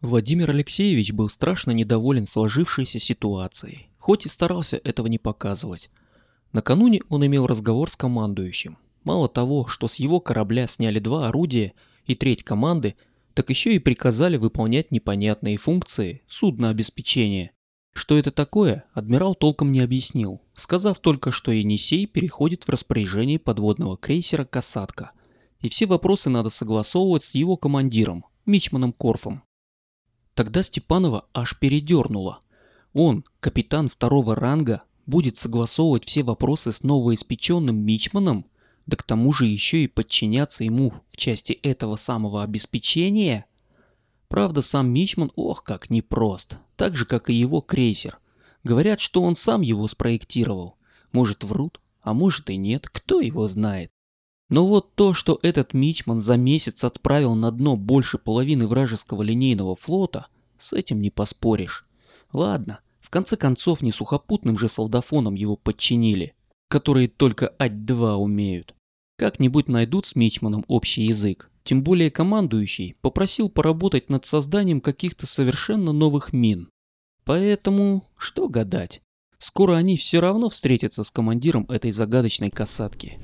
Владимир Алексеевич был страшно недоволен сложившейся ситуацией, хоть и старался этого не показывать. Накануне он имел разговор с командующим. Мало того, что с его корабля сняли два орудия и треть команды, так еще и приказали выполнять непонятные функции судна обеспечения. Что это такое, адмирал толком не объяснил, сказав только, что Енисей переходит в распоряжение подводного крейсера «Касатка», и все вопросы надо согласовывать с его командиром, Мичманом Корфом. Тогда Степанова аж передернуло. Он, капитан второго ранга, будет согласовывать все вопросы с новоиспеченным Мичманом, да к тому же еще и подчиняться ему в части этого самого обеспечения? Правда, сам Мичман, ох, как непрост, так же, как и его крейсер. Говорят, что он сам его спроектировал. Может, врут, а может и нет, кто его знает. Но вот то, что этот Мичман за месяц отправил на дно больше половины вражеского линейного флота, с этим не поспоришь. Ладно, в конце концов не сухопутным же солдафоном его подчинили, которые только ать-2 умеют. Как-нибудь найдут с Мичманом общий язык. Тем более командующий попросил поработать над созданием каких-то совершенно новых мин. Поэтому, что гадать, скоро они все равно встретятся с командиром этой загадочной касатки.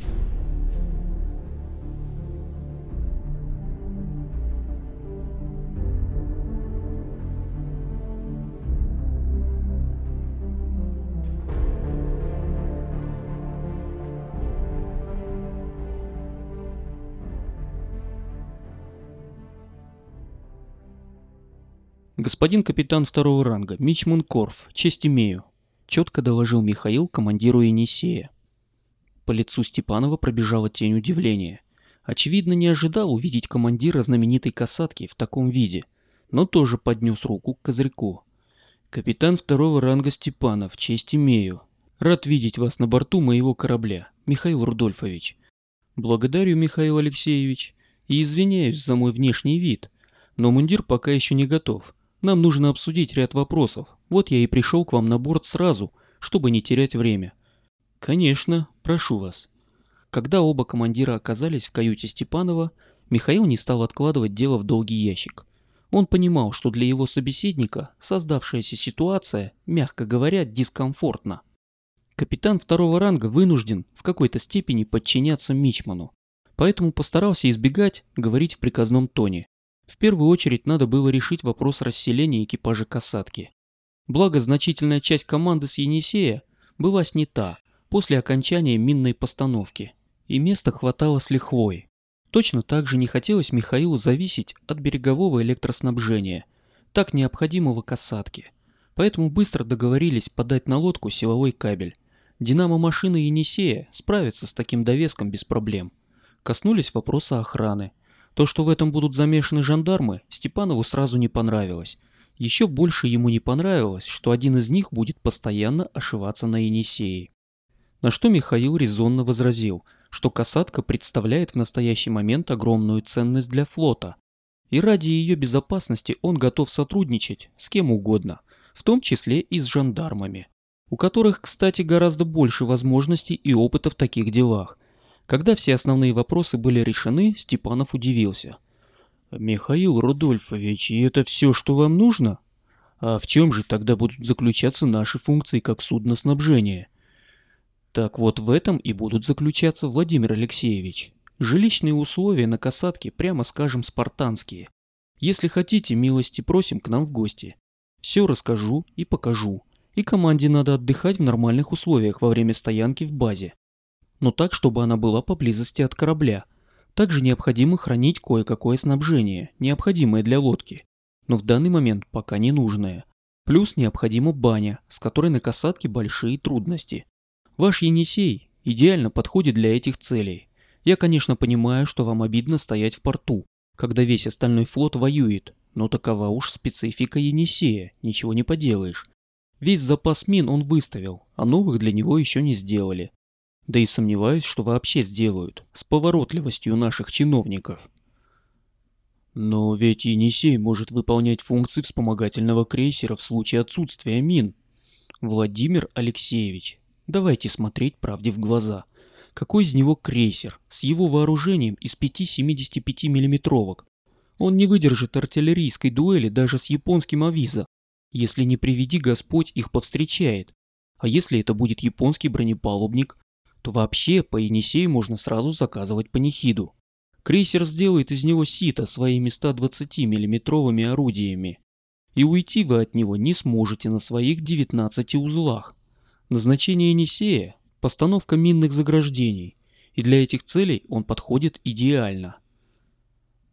Господин капитан второго ранга, Мичман Корф, честь имею, четко доложил Михаил командиру Енисея. По лицу Степанова пробежала тень удивления. Очевидно, не ожидал увидеть командира знаменитой касатки в таком виде, но тоже поднес руку к козырьку. «Капитан второго ранга Степанов, честь имею. Рад видеть вас на борту моего корабля, Михаил Рудольфович. Благодарю, Михаил Алексеевич, и извиняюсь за мой внешний вид, но мундир пока еще не готов. Нам нужно обсудить ряд вопросов. Вот я и пришел к вам на борт сразу, чтобы не терять время. Конечно, прошу вас. Когда оба командира оказались в каюте Степанова, Михаил не стал откладывать дело в долгий ящик. Он понимал, что для его собеседника создавшаяся ситуация, мягко говоря, дискомфортна. Капитан второго ранга вынужден в какой-то степени подчиняться Мичману, поэтому постарался избегать говорить в приказном тоне. В первую очередь надо было решить вопрос расселения экипажа касатки. Благо, значительная часть команды с Енисея была снята после окончания минной постановки, и места хватало с лихвой. Точно так же не хотелось Михаилу зависеть от берегового электроснабжения, так необходимого касатке. Поэтому быстро договорились подать на лодку силовой кабель. Динамо-машины Енисея справятся с таким довеском без проблем. Коснулись вопроса охраны – то, что в этом будут замешаны жандармы, Степанову сразу не понравилось. Еще больше ему не понравилось, что один из них будет постоянно ошиваться на Енисее. На что Михаил резонно возразил, что касатка представляет в настоящий момент огромную ценность для флота. И ради ее безопасности он готов сотрудничать с кем угодно, в том числе и с жандармами, у которых, кстати, гораздо больше возможностей и опыта в таких делах, когда все основные вопросы были решены, Степанов удивился. «Михаил Рудольфович, и это все, что вам нужно? А в чем же тогда будут заключаться наши функции как судноснабжения?» Так вот в этом и будут заключаться, Владимир Алексеевич. Жилищные условия на касатке, прямо скажем, спартанские. Если хотите, милости просим к нам в гости. Все расскажу и покажу. И команде надо отдыхать в нормальных условиях во время стоянки в базе но так, чтобы она была поблизости от корабля. Также необходимо хранить кое-какое снабжение, необходимое для лодки, но в данный момент пока не нужное. Плюс необходима баня, с которой на касатке большие трудности. Ваш Енисей идеально подходит для этих целей. Я, конечно, понимаю, что вам обидно стоять в порту, когда весь остальной флот воюет, но такова уж специфика Енисея, ничего не поделаешь. Весь запас мин он выставил, а новых для него еще не сделали. Да и сомневаюсь, что вообще сделают, с поворотливостью наших чиновников. Но ведь Енисей может выполнять функции вспомогательного крейсера в случае отсутствия мин. Владимир Алексеевич, давайте смотреть правде в глаза. Какой из него крейсер с его вооружением из 5 75 миллиметровок? Он не выдержит артиллерийской дуэли даже с японским авиза, если не приведи Господь их повстречает. А если это будет японский бронепалубник, то вообще по Енисею можно сразу заказывать панихиду. Крейсер сделает из него сито своими 120 миллиметровыми орудиями. И уйти вы от него не сможете на своих 19 узлах. Назначение Енисея – постановка минных заграждений, и для этих целей он подходит идеально.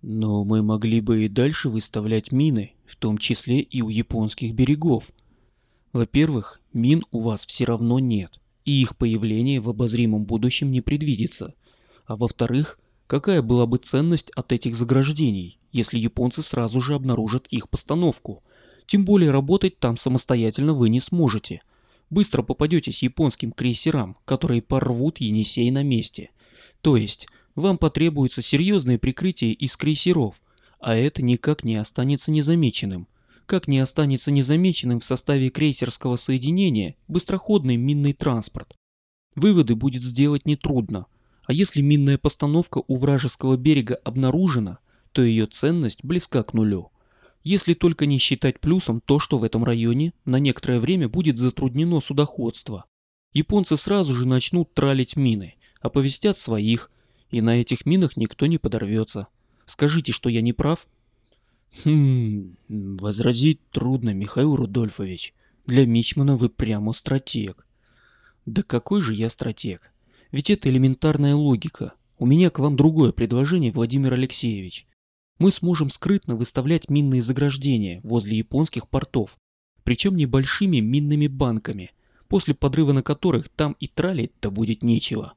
Но мы могли бы и дальше выставлять мины, в том числе и у японских берегов. Во-первых, мин у вас все равно нет, и их появление в обозримом будущем не предвидится. А во-вторых, какая была бы ценность от этих заграждений, если японцы сразу же обнаружат их постановку? Тем более работать там самостоятельно вы не сможете. Быстро попадетесь японским крейсерам, которые порвут Енисей на месте. То есть, вам потребуется серьезное прикрытие из крейсеров, а это никак не останется незамеченным. Как не останется незамеченным в составе крейсерского соединения быстроходный минный транспорт. Выводы будет сделать нетрудно. А если минная постановка у вражеского берега обнаружена, то ее ценность близка к нулю. Если только не считать плюсом то, что в этом районе на некоторое время будет затруднено судоходство. Японцы сразу же начнут тралить мины, оповестят своих, и на этих минах никто не подорвется. Скажите, что я не прав? Хм, возразить трудно, Михаил Рудольфович. Для Мичмана вы прямо стратег. Да какой же я стратег? Ведь это элементарная логика. У меня к вам другое предложение, Владимир Алексеевич. Мы сможем скрытно выставлять минные заграждения возле японских портов, причем небольшими минными банками, после подрыва на которых там и тралить-то будет нечего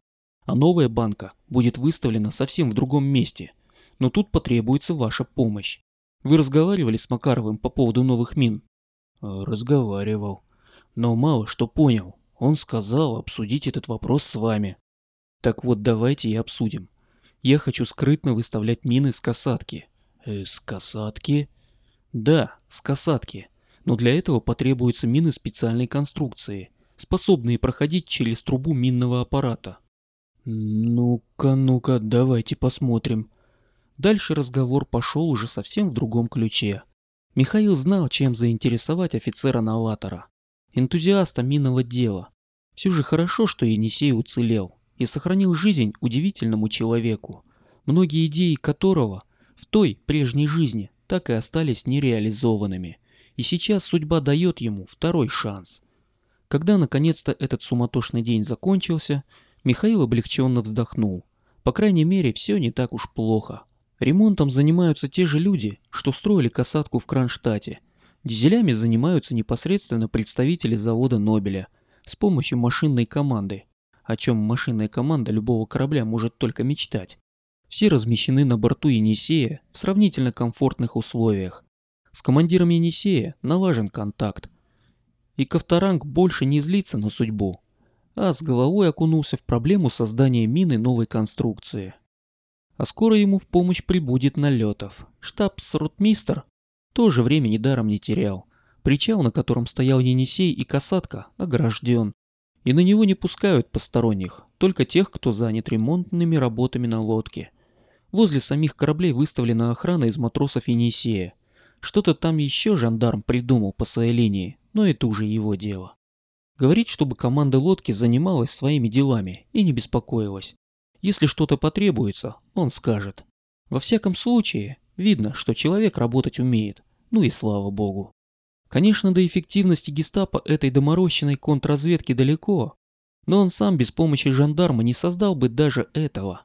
а новая банка будет выставлена совсем в другом месте. Но тут потребуется ваша помощь. Вы разговаривали с Макаровым по поводу новых мин? «Э, разговаривал. Но мало что понял. Он сказал обсудить этот вопрос с вами. Так вот, давайте и обсудим. Я хочу скрытно выставлять мины с касатки. Э, с касатки? Да, с касатки. Но для этого потребуются мины специальной конструкции, способные проходить через трубу минного аппарата. Ну-ка, ну-ка, давайте посмотрим. Дальше разговор пошел уже совсем в другом ключе. Михаил знал, чем заинтересовать офицера-новатора. Энтузиаста минного дела. Все же хорошо, что Енисей уцелел и сохранил жизнь удивительному человеку, многие идеи которого в той прежней жизни так и остались нереализованными. И сейчас судьба дает ему второй шанс. Когда наконец-то этот суматошный день закончился, Михаил облегченно вздохнул. По крайней мере, все не так уж плохо. Ремонтом занимаются те же люди, что строили касатку в Кронштадте. Дизелями занимаются непосредственно представители завода Нобеля с помощью машинной команды, о чем машинная команда любого корабля может только мечтать. Все размещены на борту Енисея в сравнительно комфортных условиях. С командиром Енисея налажен контакт. И Ковторанг больше не злится на судьбу, а с головой окунулся в проблему создания мины новой конструкции. А скоро ему в помощь прибудет налетов. Штабс-ротмистер тоже времени даром не терял. Причал, на котором стоял Енисей и касатка, огражден. И на него не пускают посторонних, только тех, кто занят ремонтными работами на лодке. Возле самих кораблей выставлена охрана из матросов Енисея. Что-то там еще жандарм придумал по своей линии, но это уже его дело. Говорит, чтобы команда лодки занималась своими делами и не беспокоилась. Если что-то потребуется, он скажет. Во всяком случае, видно, что человек работать умеет. Ну и слава богу. Конечно, до эффективности гестапо этой доморощенной контрразведки далеко, но он сам без помощи жандарма не создал бы даже этого.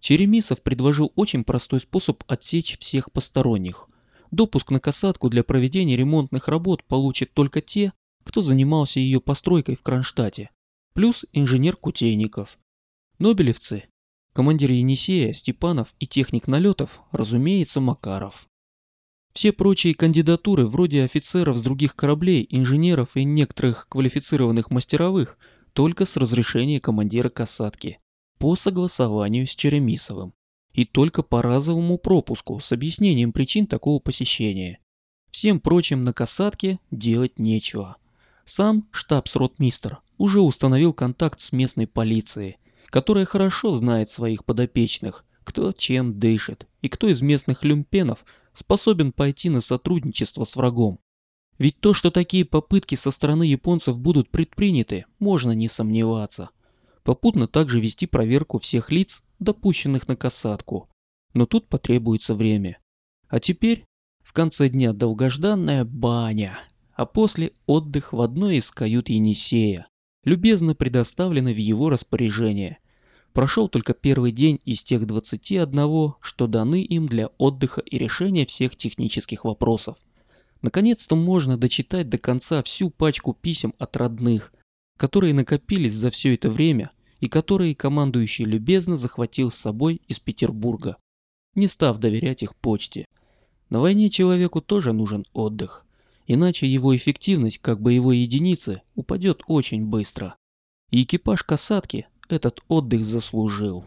Черемисов предложил очень простой способ отсечь всех посторонних. Допуск на касатку для проведения ремонтных работ получат только те, кто занимался ее постройкой в Кронштадте, плюс инженер Кутейников. Нобелевцы, командир Енисея, Степанов и техник налетов, разумеется, Макаров. Все прочие кандидатуры, вроде офицеров с других кораблей, инженеров и некоторых квалифицированных мастеровых, только с разрешения командира касатки, по согласованию с Черемисовым, и только по разовому пропуску с объяснением причин такого посещения. Всем прочим на касатке делать нечего. Сам штабс-ротмистр уже установил контакт с местной полицией, которая хорошо знает своих подопечных, кто чем дышит и кто из местных люмпенов способен пойти на сотрудничество с врагом. Ведь то, что такие попытки со стороны японцев будут предприняты, можно не сомневаться. Попутно также вести проверку всех лиц, допущенных на касатку. Но тут потребуется время. А теперь в конце дня долгожданная баня, а после отдых в одной из кают Енисея, любезно предоставленной в его распоряжение. Прошел только первый день из тех 21, что даны им для отдыха и решения всех технических вопросов. Наконец-то можно дочитать до конца всю пачку писем от родных, которые накопились за все это время и которые командующий любезно захватил с собой из Петербурга, не став доверять их почте. На войне человеку тоже нужен отдых, иначе его эффективность как боевой единицы упадет очень быстро. И экипаж касатки этот отдых заслужил.